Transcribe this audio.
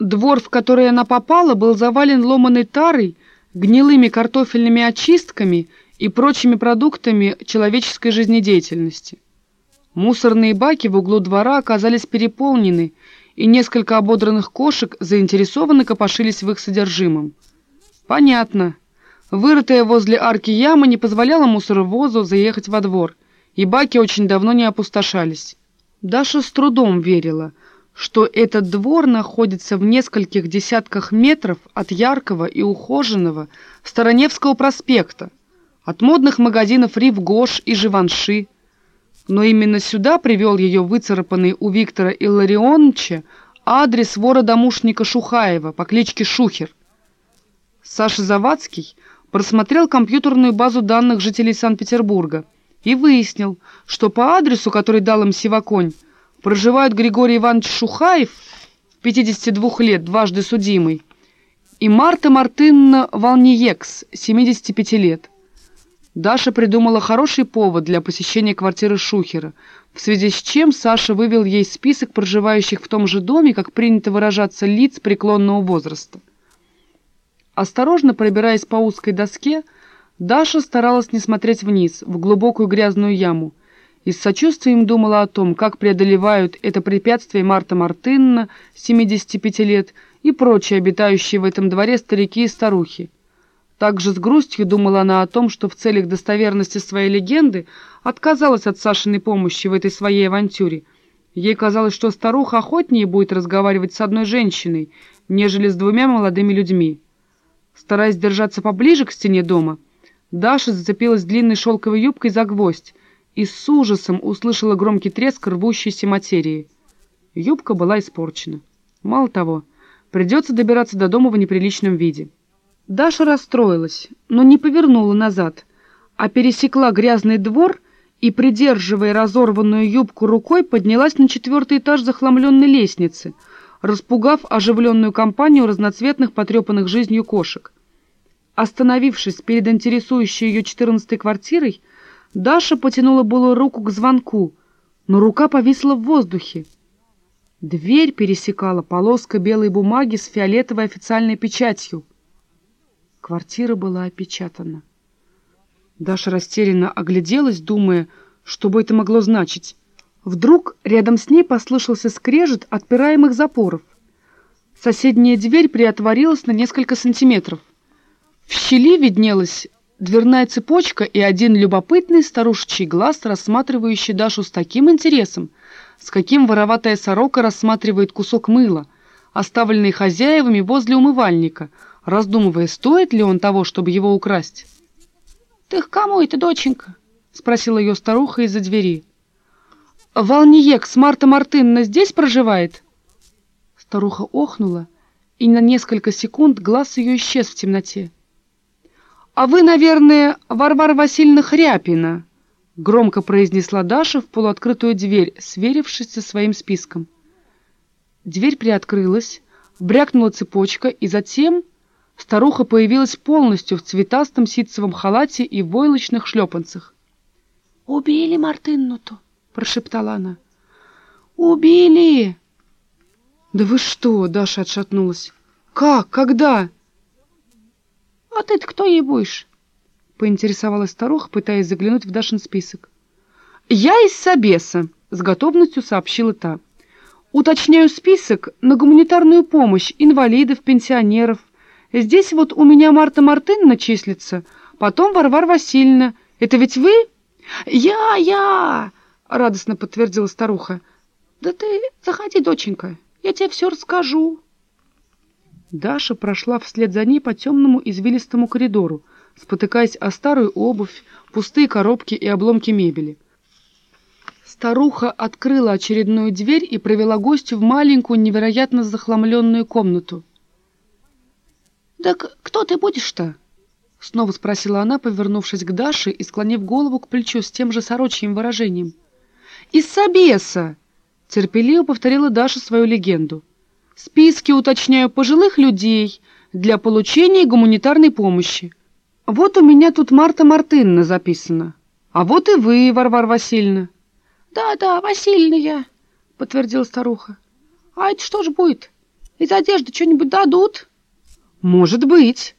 Двор, в который она попала, был завален ломаной тарой, гнилыми картофельными очистками и прочими продуктами человеческой жизнедеятельности. Мусорные баки в углу двора оказались переполнены, и несколько ободранных кошек заинтересованно копошились в их содержимом. Понятно. Вырытая возле арки яма не позволяла мусоровозу заехать во двор, и баки очень давно не опустошались. Даша с трудом верила, что этот двор находится в нескольких десятках метров от яркого и ухоженного Староневского проспекта, от модных магазинов Рив Гош и Живанши. Но именно сюда привел ее выцарапанный у Виктора Илларионовича адрес вора-домушника Шухаева по кличке Шухер. Саша Завадский просмотрел компьютерную базу данных жителей Санкт-Петербурга и выяснил, что по адресу, который дал им Сиваконь, проживают Григорий Иванович Шухаев, 52 лет, дважды судимый, и Марта Мартынна Волниекс, 75 лет. Даша придумала хороший повод для посещения квартиры Шухера, в связи с чем Саша вывел ей список проживающих в том же доме, как принято выражаться, лиц преклонного возраста. Осторожно пробираясь по узкой доске, Даша старалась не смотреть вниз, в глубокую грязную яму, и с сочувствием думала о том, как преодолевают это препятствие Марта Мартынна, 75 лет, и прочие обитающие в этом дворе старики и старухи. Также с грустью думала она о том, что в целях достоверности своей легенды отказалась от Сашиной помощи в этой своей авантюре. Ей казалось, что старуха охотнее будет разговаривать с одной женщиной, нежели с двумя молодыми людьми. Стараясь держаться поближе к стене дома, Даша зацепилась длинной шелковой юбкой за гвоздь и с ужасом услышала громкий треск рвущейся материи. Юбка была испорчена. Мало того, придется добираться до дома в неприличном виде. Даша расстроилась, но не повернула назад, а пересекла грязный двор и, придерживая разорванную юбку рукой, поднялась на четвертый этаж захламленной лестницы, распугав оживленную компанию разноцветных потрепанных жизнью кошек. Остановившись перед интересующей ее четырнадцатой квартирой, Даша потянула было руку к звонку, но рука повисла в воздухе. Дверь пересекала полоска белой бумаги с фиолетовой официальной печатью. Квартира была опечатана. Даша растерянно огляделась, думая, что бы это могло значить. Вдруг рядом с ней послышался скрежет отпираемых запоров. Соседняя дверь приотворилась на несколько сантиметров. В щели виднелась дверная цепочка и один любопытный старушечий глаз, рассматривающий Дашу с таким интересом, с каким вороватая сорока рассматривает кусок мыла, оставленный хозяевами возле умывальника — раздумывая, стоит ли он того, чтобы его украсть. «Ты к кому это, доченька?» — спросила ее старуха из-за двери. «Волниек с Марта Мартынна здесь проживает?» Старуха охнула, и на несколько секунд глаз ее исчез в темноте. «А вы, наверное, Варвара Васильевна Хряпина?» — громко произнесла Даша в полуоткрытую дверь, сверившись со своим списком. Дверь приоткрылась, брякнула цепочка, и затем Старуха появилась полностью в цветастом ситцевом халате и войлочных шлепанцах. «Убили Мартыннуту!» — прошептала она. «Убили!» «Да вы что?» — Даша отшатнулась. «Как? Когда?» «А ты-то кто ей будешь?» — поинтересовалась старуха, пытаясь заглянуть в Дашин список. «Я из Собеса», — с готовностью сообщила та. «Уточняю список на гуманитарную помощь инвалидов, пенсионеров, Здесь вот у меня Марта Мартыновна числится, потом Варвара Васильевна. Это ведь вы? Я, я, радостно подтвердила старуха. Да ты заходи, доченька, я тебе все расскажу. Даша прошла вслед за ней по темному извилистому коридору, спотыкаясь о старую обувь, пустые коробки и обломки мебели. Старуха открыла очередную дверь и провела гостю в маленькую, невероятно захламленную комнату. «Так кто ты будешь-то?» Снова спросила она, повернувшись к Даше и склонив голову к плечу с тем же сорочьим выражением. «Из Собеса!» — терпеливо повторила Даша свою легенду. «Списки, уточняю, пожилых людей для получения гуманитарной помощи. Вот у меня тут Марта Мартынна записана. А вот и вы, Варвара Васильевна». «Да-да, Васильевна я», — подтвердила старуха. «А это что ж будет? Из одежды что-нибудь дадут?» «Может быть».